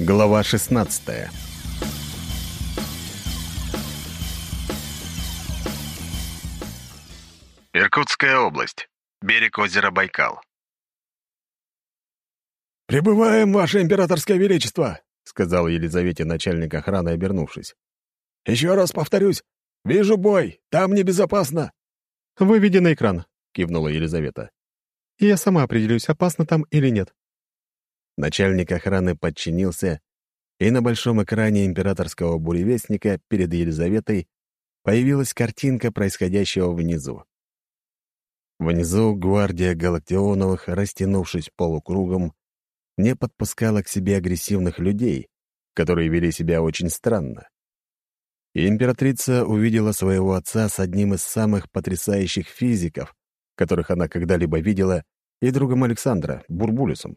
Глава 16 Иркутская область. Берег озера Байкал. «Прибываем, Ваше Императорское Величество!» — сказал Елизавете начальник охраны, обернувшись. «Еще раз повторюсь. Вижу бой. Там небезопасно». «Выведи на экран», — кивнула Елизавета. «Я сама определюсь, опасно там или нет». Начальник охраны подчинился, и на большом экране императорского буревестника перед Елизаветой появилась картинка происходящего внизу. Внизу гвардия Галактионовых, растянувшись полукругом, не подпускала к себе агрессивных людей, которые вели себя очень странно. И императрица увидела своего отца с одним из самых потрясающих физиков, которых она когда-либо видела, и другом Александра, Бурбулюсом.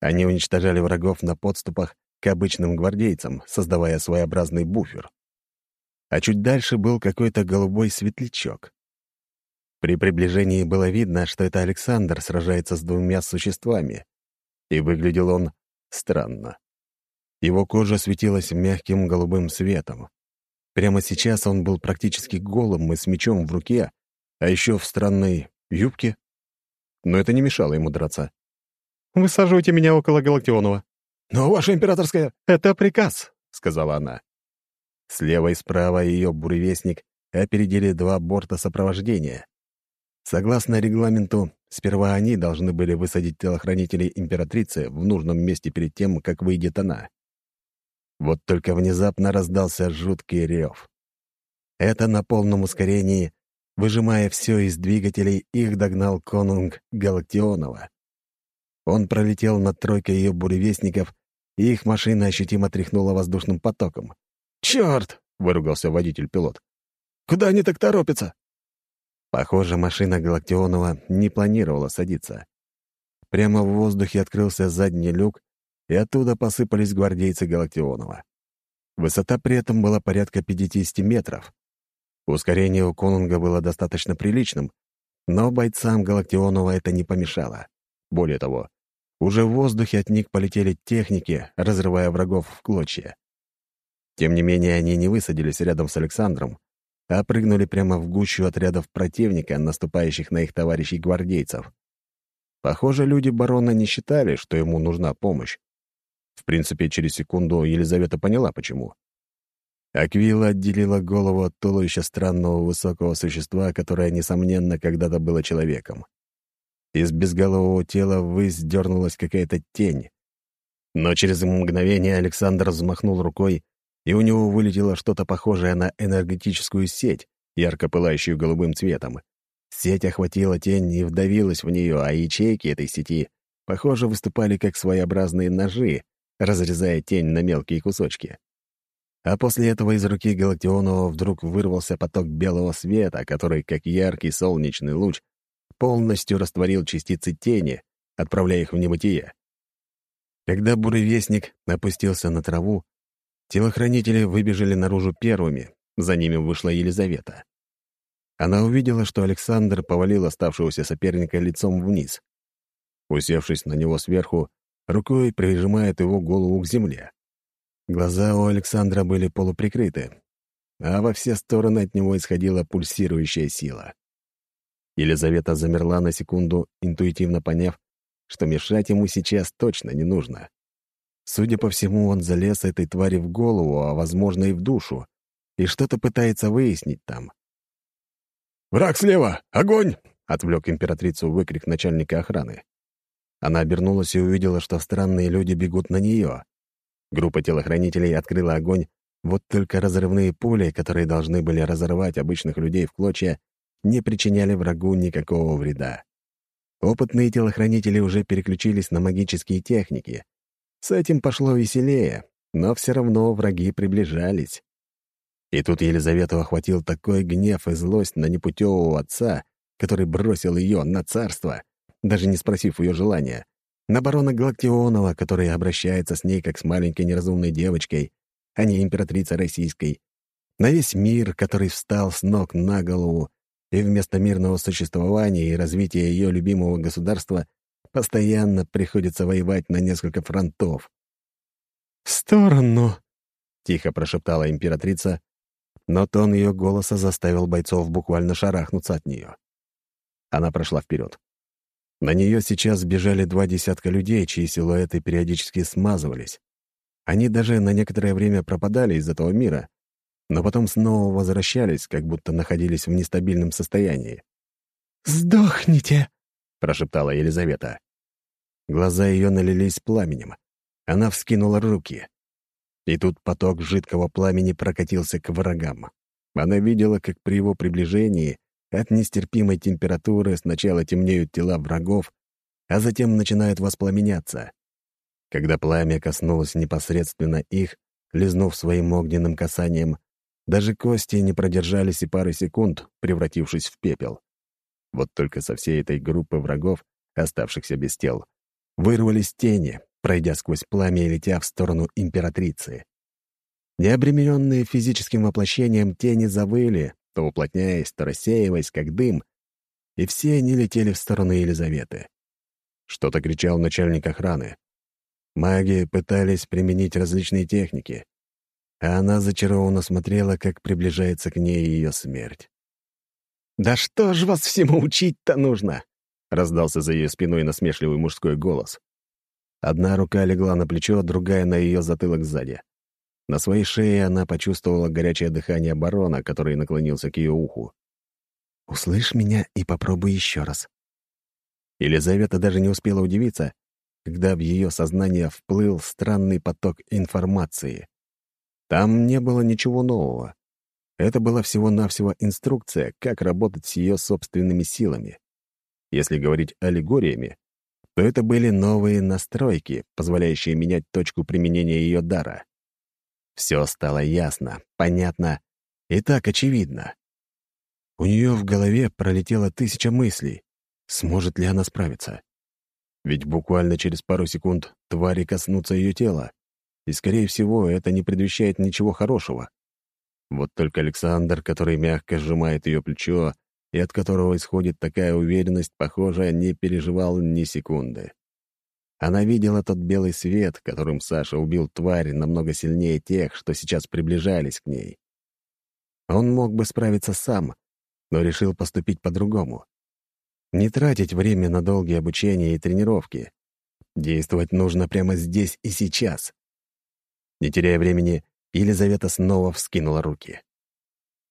Они уничтожали врагов на подступах к обычным гвардейцам, создавая своеобразный буфер. А чуть дальше был какой-то голубой светлячок. При приближении было видно, что это Александр сражается с двумя существами, и выглядел он странно. Его кожа светилась мягким голубым светом. Прямо сейчас он был практически голым и с мечом в руке, а еще в странной юбке. Но это не мешало ему драться. «Высаживайте меня около Галактионова», «Но, ваше императорское...» «Это приказ», — сказала она. Слева и справа ее буревестник опередили два борта сопровождения. Согласно регламенту, сперва они должны были высадить телохранителей императрицы в нужном месте перед тем, как выйдет она. Вот только внезапно раздался жуткий рев. Это на полном ускорении, выжимая все из двигателей, их догнал конунг Галактионова. Он пролетел над тройкой ее буревестников, и их машина ощутимо тряхнула воздушным потоком. «Черт!» — выругался водитель-пилот. «Куда они так торопятся?» Похоже, машина Галактионова не планировала садиться. Прямо в воздухе открылся задний люк, и оттуда посыпались гвардейцы Галактионова. Высота при этом была порядка 50 метров. Ускорение у Конунга было достаточно приличным, но бойцам Галактионова это не помешало. Более того, уже в воздухе от них полетели техники, разрывая врагов в клочья. Тем не менее, они не высадились рядом с Александром, а прыгнули прямо в гущу отрядов противника, наступающих на их товарищей-гвардейцев. Похоже, люди барона не считали, что ему нужна помощь. В принципе, через секунду Елизавета поняла, почему. Аквила отделила голову от туловища странного высокого существа, которое, несомненно, когда-то было человеком. Из безголового тела ввысь какая-то тень. Но через мгновение Александр взмахнул рукой, и у него вылетело что-то похожее на энергетическую сеть, ярко пылающую голубым цветом. Сеть охватила тень и вдавилась в нее, а ячейки этой сети, похоже, выступали как своеобразные ножи, разрезая тень на мелкие кусочки. А после этого из руки Галактионова вдруг вырвался поток белого света, который, как яркий солнечный луч, полностью растворил частицы тени, отправляя их в небытие. Когда буревестник опустился на траву, телохранители выбежали наружу первыми, за ними вышла Елизавета. Она увидела, что Александр повалил оставшегося соперника лицом вниз. Усевшись на него сверху, рукой прижимает его голову к земле. Глаза у Александра были полуприкрыты, а во все стороны от него исходила пульсирующая сила. Елизавета замерла на секунду, интуитивно поняв, что мешать ему сейчас точно не нужно. Судя по всему, он залез этой твари в голову, а, возможно, и в душу, и что-то пытается выяснить там. «Враг слева! Огонь!» — отвлек императрицу выкрик начальника охраны. Она обернулась и увидела, что странные люди бегут на нее. Группа телохранителей открыла огонь, вот только разрывные пули, которые должны были разорвать обычных людей в клочья, не причиняли врагу никакого вреда. Опытные телохранители уже переключились на магические техники. С этим пошло веселее, но все равно враги приближались. И тут Елизавету охватил такой гнев и злость на непутевого отца, который бросил ее на царство, даже не спросив ее желания, на барона Галактионова, который обращается с ней как с маленькой неразумной девочкой, а не императрицей российской, на весь мир, который встал с ног на голову и вместо мирного существования и развития ее любимого государства постоянно приходится воевать на несколько фронтов. «В сторону!» — тихо прошептала императрица, но тон ее голоса заставил бойцов буквально шарахнуться от нее. Она прошла вперед. На нее сейчас бежали два десятка людей, чьи силуэты периодически смазывались. Они даже на некоторое время пропадали из этого мира, но потом снова возвращались, как будто находились в нестабильном состоянии. «Сдохните!» — прошептала Елизавета. Глаза ее налились пламенем. Она вскинула руки. И тут поток жидкого пламени прокатился к врагам. Она видела, как при его приближении от нестерпимой температуры сначала темнеют тела врагов, а затем начинают воспламеняться. Когда пламя коснулось непосредственно их, лизнув своим огненным касанием, даже кости не продержались и пары секунд, превратившись в пепел. Вот только со всей этой группы врагов, оставшихся без тел, вырвались тени, пройдя сквозь пламя и летя в сторону императрицы. Необремененные физическим воплощением тени завыли, то уплотняясь, то рассеиваясь, как дым, и все они летели в сторону Елизаветы. Что-то кричал начальник охраны. Маги пытались применить различные техники, а она зачарованно смотрела, как приближается к ней ее смерть. «Да что ж вас всему учить-то нужно?» — раздался за ее спиной насмешливый мужской голос. Одна рука легла на плечо, другая — на ее затылок сзади. На своей шее она почувствовала горячее дыхание барона, который наклонился к ее уху. «Услышь меня и попробуй еще раз». Елизавета даже не успела удивиться, когда в ее сознание вплыл странный поток информации. Там не было ничего нового. Это была всего-навсего инструкция, как работать с ее собственными силами. Если говорить аллегориями, то это были новые настройки, позволяющие менять точку применения ее дара. Все стало ясно, понятно и так очевидно. У нее в голове пролетело тысяча мыслей. Сможет ли она справиться? Ведь буквально через пару секунд твари коснутся ее тела, и, скорее всего, это не предвещает ничего хорошего. Вот только Александр, который мягко сжимает ее плечо, и от которого исходит такая уверенность, похоже, не переживал ни секунды. Она видела тот белый свет, которым Саша убил тварь намного сильнее тех, что сейчас приближались к ней. Он мог бы справиться сам, но решил поступить по-другому. Не тратить время на долгие обучения и тренировки. Действовать нужно прямо здесь и сейчас. Не теряя времени, Елизавета снова вскинула руки.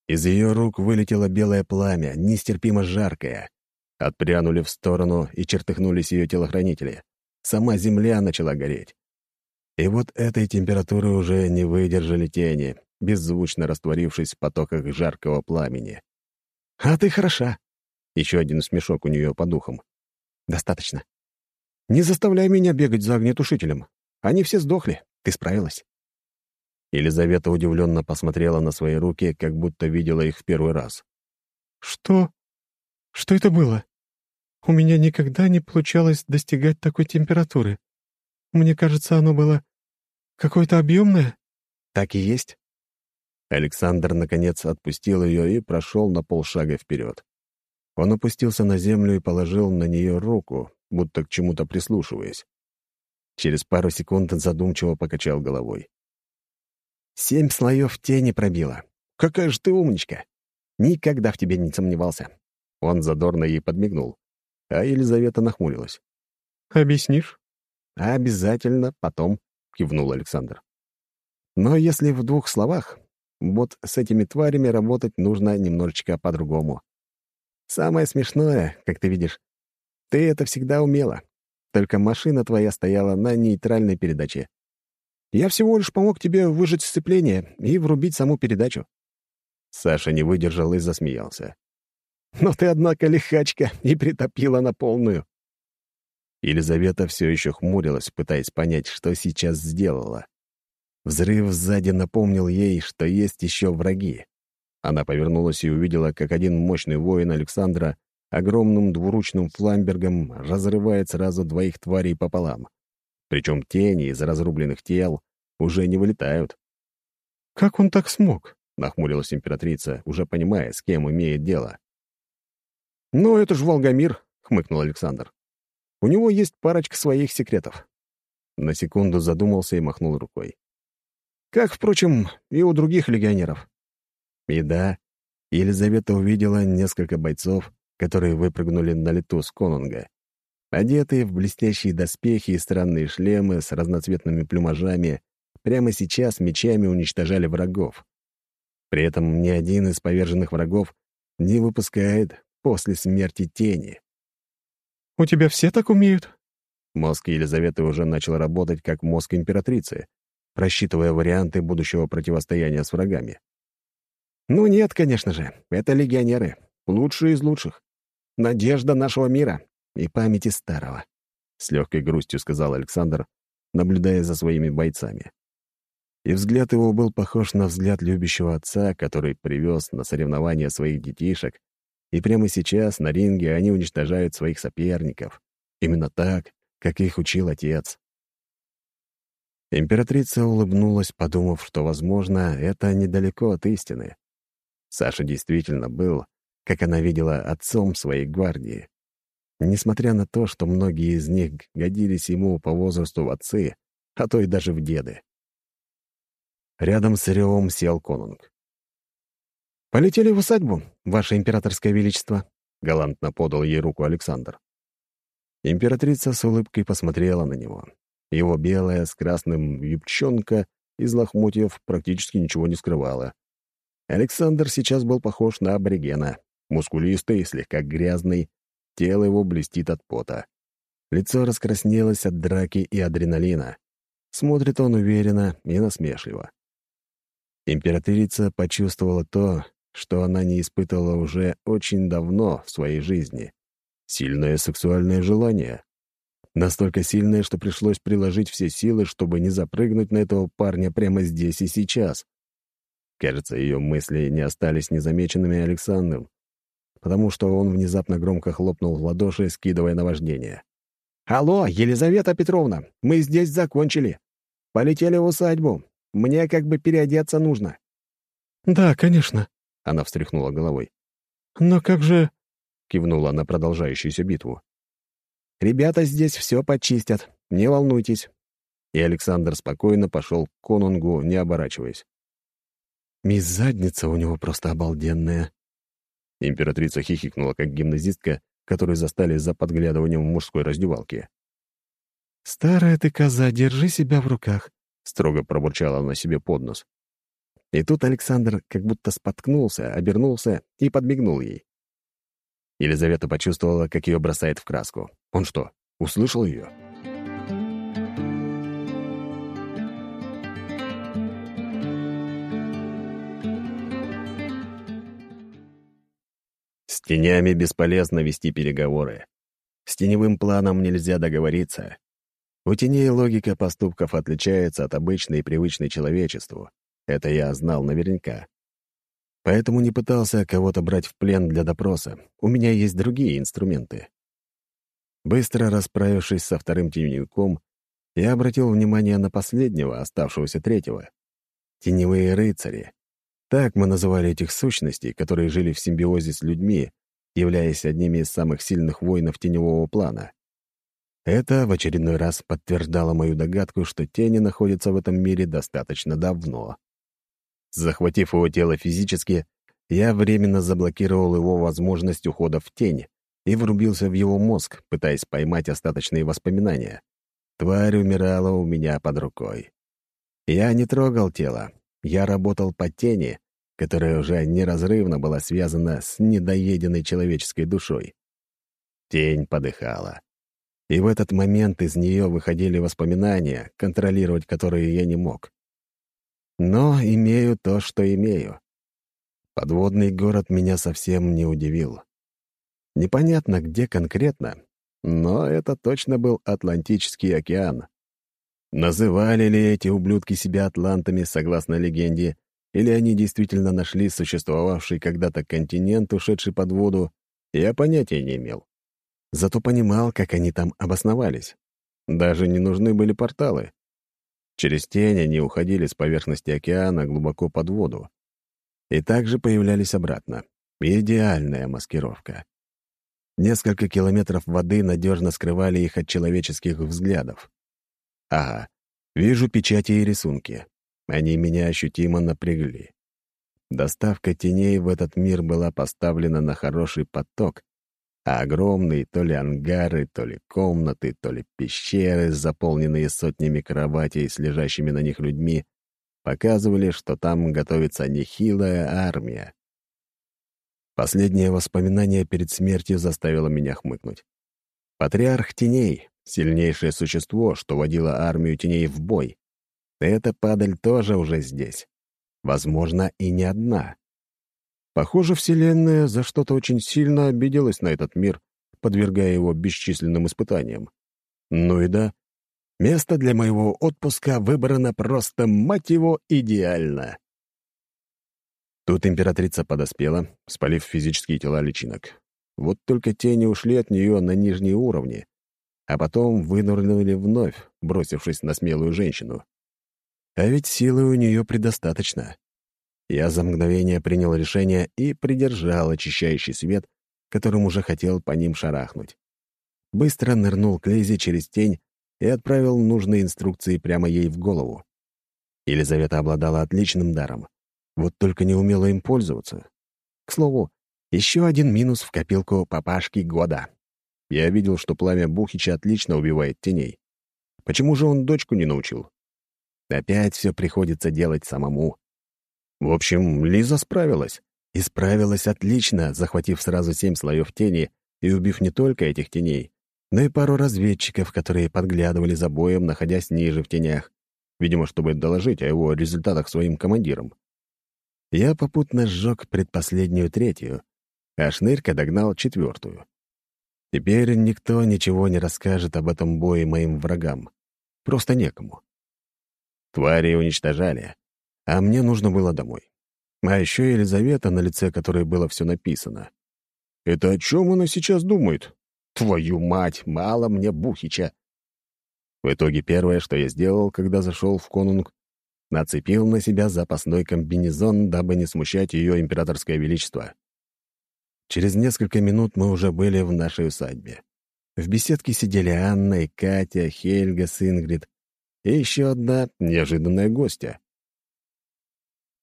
Из ее рук вылетело белое пламя, нестерпимо жаркое. Отпрянули в сторону и чертыхнулись ее телохранители. Сама земля начала гореть. И вот этой температуры уже не выдержали тени, беззвучно растворившись в потоках жаркого пламени. «А ты хороша!» Еще один смешок у нее по духам. «Достаточно. Не заставляй меня бегать за огнетушителем. Они все сдохли. Ты справилась». Елизавета удивленно посмотрела на свои руки, как будто видела их в первый раз. «Что? Что это было? У меня никогда не получалось достигать такой температуры. Мне кажется, оно было какое-то объемное». «Так и есть». Александр, наконец, отпустил ее и прошел на полшага вперед. Он опустился на землю и положил на нее руку, будто к чему-то прислушиваясь. Через пару секунд задумчиво покачал головой. Семь слоев тени пробило. Какая же ты умничка! Никогда в тебе не сомневался. Он задорно ей подмигнул, а Елизавета нахмурилась. «Объяснишь?» «Обязательно, потом», — кивнул Александр. «Но если в двух словах, вот с этими тварями работать нужно немножечко по-другому. Самое смешное, как ты видишь, ты это всегда умела, только машина твоя стояла на нейтральной передаче. Я всего лишь помог тебе выжать сцепление и врубить саму передачу». Саша не выдержал и засмеялся. «Но ты, однако, лихачка и притопила на полную». Елизавета все еще хмурилась, пытаясь понять, что сейчас сделала. Взрыв сзади напомнил ей, что есть еще враги. Она повернулась и увидела, как один мощный воин Александра огромным двуручным фламбергом разрывает сразу двоих тварей пополам. Причем тени из разрубленных тел уже не вылетают. «Как он так смог?» — нахмурилась императрица, уже понимая, с кем имеет дело. «Ну, это же Волгомир», — хмыкнул Александр. «У него есть парочка своих секретов». На секунду задумался и махнул рукой. Как, впрочем, и у других легионеров. И да, Елизавета увидела несколько бойцов, которые выпрыгнули на лету с конунга. Одетые в блестящие доспехи и странные шлемы с разноцветными плюмажами, прямо сейчас мечами уничтожали врагов. При этом ни один из поверженных врагов не выпускает после смерти тени. «У тебя все так умеют?» Мозг Елизаветы уже начал работать как мозг императрицы, просчитывая варианты будущего противостояния с врагами. «Ну нет, конечно же, это легионеры, лучшие из лучших. Надежда нашего мира и памяти старого», — с легкой грустью сказал Александр, наблюдая за своими бойцами. И взгляд его был похож на взгляд любящего отца, который привез на соревнования своих детишек, и прямо сейчас на ринге они уничтожают своих соперников. Именно так, как их учил отец. Императрица улыбнулась, подумав, что, возможно, это недалеко от истины. Саша действительно был, как она видела, отцом своей гвардии. Несмотря на то, что многие из них годились ему по возрасту в отцы, а то и даже в деды. Рядом с Риом сел конунг. «Полетели в усадьбу, ваше императорское величество», — галантно подал ей руку Александр. Императрица с улыбкой посмотрела на него. Его белая с красным юбчонка из лохмотьев практически ничего не скрывала. Александр сейчас был похож на аборигена, мускулистый, слегка грязный, тело его блестит от пота. Лицо раскраснелось от драки и адреналина. Смотрит он уверенно и насмешливо. Императрица почувствовала то, что она не испытывала уже очень давно в своей жизни. Сильное сексуальное желание. Настолько сильное, что пришлось приложить все силы, чтобы не запрыгнуть на этого парня прямо здесь и сейчас. Кажется, ее мысли не остались незамеченными Александром, потому что он внезапно громко хлопнул в ладоши, скидывая наваждение. «Алло, Елизавета Петровна, мы здесь закончили. Полетели в усадьбу. Мне как бы переодеться нужно». «Да, конечно», — она встряхнула головой. «Но как же...» — кивнула на продолжающуюся битву. «Ребята здесь все почистят, не волнуйтесь». И Александр спокойно пошел к конунгу, не оборачиваясь. «Мисс задница у него просто обалденная». Императрица хихикнула, как гимназистка, которую застали за подглядыванием в мужской раздевалке. «Старая ты коза, держи себя в руках строго пробурчала она себе под нос. И тут Александр как будто споткнулся, обернулся и подмигнул ей. Елизавета почувствовала, как ее бросает в краску. Он что, услышал ее? Тенями бесполезно вести переговоры. С теневым планом нельзя договориться. У теней логика поступков отличается от обычной и привычной человечеству. Это я знал наверняка. Поэтому не пытался кого-то брать в плен для допроса. У меня есть другие инструменты. Быстро расправившись со вторым теневиком, я обратил внимание на последнего, оставшегося третьего. Теневые рыцари. Так мы называли этих сущностей, которые жили в симбиозе с людьми, являясь одними из самых сильных воинов теневого плана. Это в очередной раз подтверждало мою догадку, что тени находятся в этом мире достаточно давно. Захватив его тело физически, я временно заблокировал его возможность ухода в тень и врубился в его мозг, пытаясь поймать остаточные воспоминания. Тварь умирала у меня под рукой. Я не трогал тело, я работал по тени, которая уже неразрывно была связана с недоеденной человеческой душой. Тень подыхала. И в этот момент из нее выходили воспоминания, контролировать которые я не мог. Но имею то, что имею. Подводный город меня совсем не удивил. Непонятно, где конкретно, но это точно был Атлантический океан. Называли ли эти ублюдки себя атлантами, согласно легенде, или они действительно нашли существовавший когда-то континент, ушедший под воду, я понятия не имел. Зато понимал, как они там обосновались. Даже не нужны были порталы. Через тень они уходили с поверхности океана глубоко под воду. И также появлялись обратно. Идеальная маскировка. Несколько километров воды надежно скрывали их от человеческих взглядов. Ага, вижу печати и рисунки. Они меня ощутимо напрягли. Доставка теней в этот мир была поставлена на хороший поток, а огромные то ли ангары, то ли комнаты, то ли пещеры, заполненные сотнями кроватей с лежащими на них людьми, показывали, что там готовится нехилая армия. Последнее воспоминание перед смертью заставило меня хмыкнуть. Патриарх теней — сильнейшее существо, что водило армию теней в бой. Эта падаль тоже уже здесь. Возможно, и не одна. Похоже, Вселенная за что-то очень сильно обиделась на этот мир, подвергая его бесчисленным испытаниям. Ну и да, место для моего отпуска выбрано просто, мать его, идеально. Тут императрица подоспела, спалив физические тела личинок. Вот только тени ушли от нее на нижние уровни, а потом вынырнули вновь, бросившись на смелую женщину. А ведь силы у нее предостаточно. Я за мгновение принял решение и придержал очищающий свет, которым уже хотел по ним шарахнуть. Быстро нырнул к Лизе через тень и отправил нужные инструкции прямо ей в голову. Елизавета обладала отличным даром, вот только не умела им пользоваться. К слову, еще один минус в копилку папашки года. Я видел, что пламя Бухича отлично убивает теней. Почему же он дочку не научил? Опять все приходится делать самому. В общем, Лиза справилась. И справилась отлично, захватив сразу семь слоев тени и убив не только этих теней, но и пару разведчиков, которые подглядывали за боем, находясь ниже в тенях, видимо, чтобы доложить о его результатах своим командирам. Я попутно сжег предпоследнюю третью, а Шнырька догнал четвертую. Теперь никто ничего не расскажет об этом бое моим врагам. Просто некому. Твари уничтожали, а мне нужно было домой. А еще Елизавета, на лице которой было все написано. «Это о чем она сейчас думает? Твою мать, мало мне Бухича!» В итоге первое, что я сделал, когда зашел в конунг, нацепил на себя запасной комбинезон, дабы не смущать ее императорское величество. Через несколько минут мы уже были в нашей усадьбе. В беседке сидели Анна и Катя, Хельга с Ингрид и еще одна неожиданная гостья.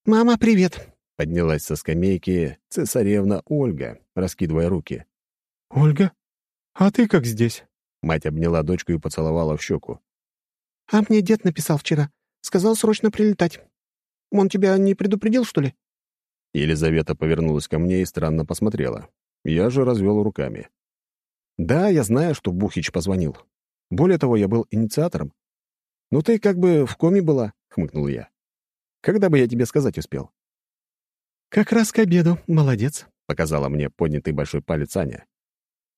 «Мама, привет!» — поднялась со скамейки цесаревна Ольга, раскидывая руки. «Ольга? А ты как здесь?» Мать обняла дочку и поцеловала в щеку. «А мне дед написал вчера. Сказал срочно прилетать. Он тебя не предупредил, что ли?» Елизавета повернулась ко мне и странно посмотрела. Я же развел руками. «Да, я знаю, что Бухич позвонил. Более того, я был инициатором. Ну ты как бы в коме была», — хмыкнул я. Когда бы я тебе сказать успел?» «Как раз к обеду. Молодец», — показала мне поднятый большой палец Аня.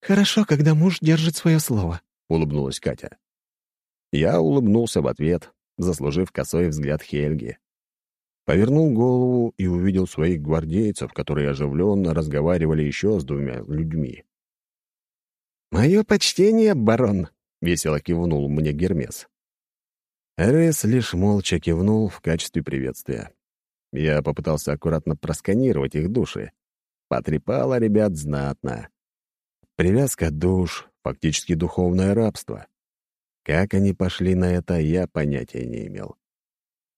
«Хорошо, когда муж держит свое слово», — улыбнулась Катя. Я улыбнулся в ответ, заслужив косой взгляд Хельги. Повернул голову и увидел своих гвардейцев, которые оживленно разговаривали еще с двумя людьми. «Мое почтение, барон!» — весело кивнул мне Гермес. Эрес лишь молча кивнул в качестве приветствия. Я попытался аккуратно просканировать их души. Потрепало ребят знатно. Привязка душ, фактически духовное рабство. Как они пошли на это, я понятия не имел.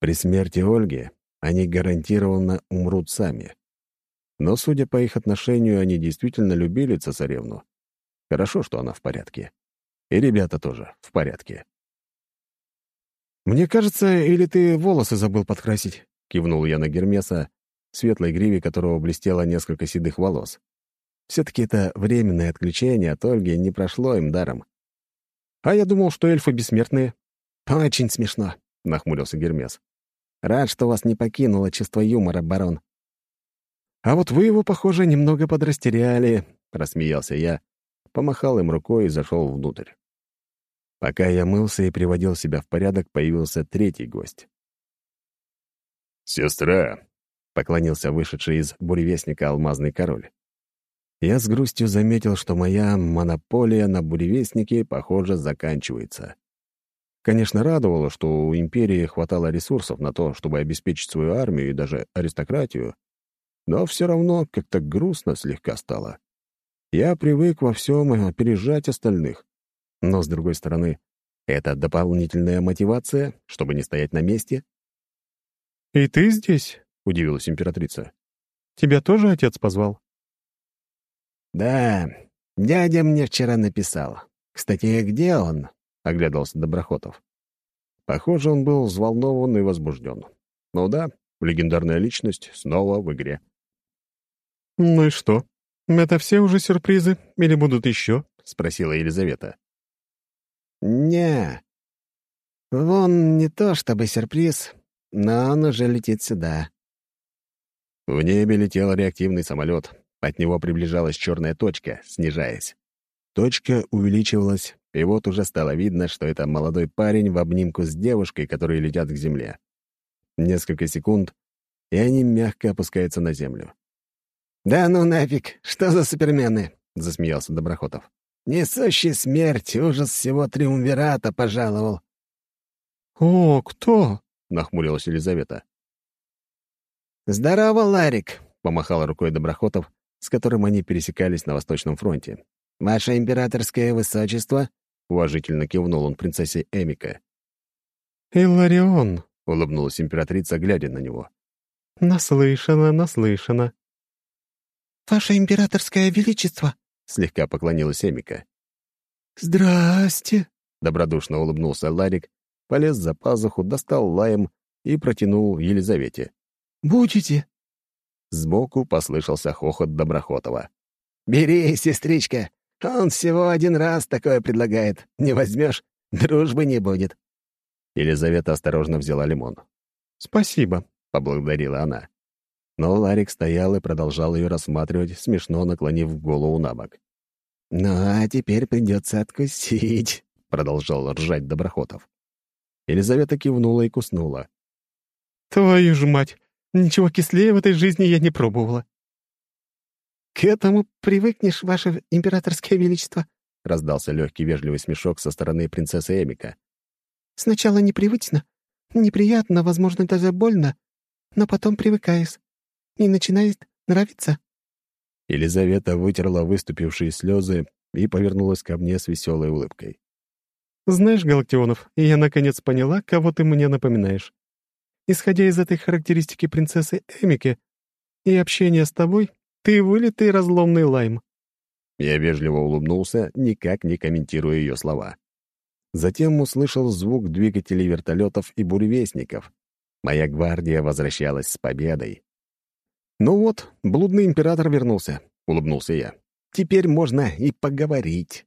При смерти Ольги они гарантированно умрут сами. Но, судя по их отношению, они действительно любили цесаревну. Хорошо, что она в порядке. И ребята тоже в порядке. «Мне кажется, или ты волосы забыл подкрасить?» — кивнул я на Гермеса, светлой гриве которого блестело несколько седых волос. Все-таки это временное отключение от Ольги не прошло им даром. «А я думал, что эльфы бессмертные». «Очень смешно», — нахмурился Гермес. «Рад, что вас не покинуло чувство юмора, барон». «А вот вы его, похоже, немного подрастеряли», — рассмеялся я, помахал им рукой и зашел внутрь. Пока я мылся и приводил себя в порядок, появился третий гость. «Сестра!» — поклонился вышедший из буревестника алмазный король. Я с грустью заметил, что моя монополия на буревестнике, похоже, заканчивается. Конечно, радовало, что у империи хватало ресурсов на то, чтобы обеспечить свою армию и даже аристократию, но все равно как-то грустно слегка стало. Я привык во всем опережать остальных. Но, с другой стороны, это дополнительная мотивация, чтобы не стоять на месте. «И ты здесь?» — удивилась императрица. «Тебя тоже отец позвал?» «Да, дядя мне вчера написал. Кстати, где он?» — оглядывался Доброхотов. Похоже, он был взволнован и возбужден. Ну да, легендарная личность снова в игре. «Ну и что? Это все уже сюрпризы или будут еще?» — спросила Елизавета. «Не, вон не то чтобы сюрприз, но он уже летит сюда». В небе летел реактивный самолет. От него приближалась черная точка, снижаясь. Точка увеличивалась, и вот уже стало видно, что это молодой парень в обнимку с девушкой, которые летят к земле. Несколько секунд, и они мягко опускаются на землю. «Да ну нафиг! Что за супермены?» — засмеялся Доброхотов. «Несущий смерть, ужас всего триумвирата пожаловал». «О, кто?» — нахмурилась Елизавета. «Здорово, Ларик!» — помахал рукой Доброхотов, с которым они пересекались на Восточном фронте. «Ваше императорское высочество?» — уважительно кивнул он принцессе Эмика. «Илларион», — улыбнулась императрица, глядя на него. «Наслышана, наслышана». «Ваше императорское величество!» — слегка поклонилась Эмика. «Здрасте!» — добродушно улыбнулся Ларик, полез за пазуху, достал лаем и протянул Елизавете. «Будете?» Сбоку послышался хохот Доброхотова. «Бери, сестричка, он всего один раз такое предлагает. Не возьмешь, дружбы не будет». Елизавета осторожно взяла лимон. «Спасибо», — поблагодарила она. Но Ларик стоял и продолжал ее рассматривать, смешно наклонив голову на бок. «Ну, а теперь придется откусить», — продолжал ржать Доброхотов. Елизавета кивнула и куснула. «Твою ж мать! Ничего кислее в этой жизни я не пробовала». «К этому привыкнешь, ваше императорское величество», — раздался легкий вежливый смешок со стороны принцессы Эмика. «Сначала непривычно, неприятно, возможно, даже больно, но потом привыкаешь, и начинает нравиться». Елизавета вытерла выступившие слезы и повернулась ко мне с веселой улыбкой. «Знаешь, Галактионов, я наконец поняла, кого ты мне напоминаешь. Исходя из этой характеристики принцессы Эмики и общения с тобой, ты вылитый разломный лайм». Я вежливо улыбнулся, никак не комментируя ее слова. Затем услышал звук двигателей вертолетов и буревестников. Моя гвардия возвращалась с победой. «Ну вот, блудный император вернулся», — улыбнулся я. «Теперь можно и поговорить».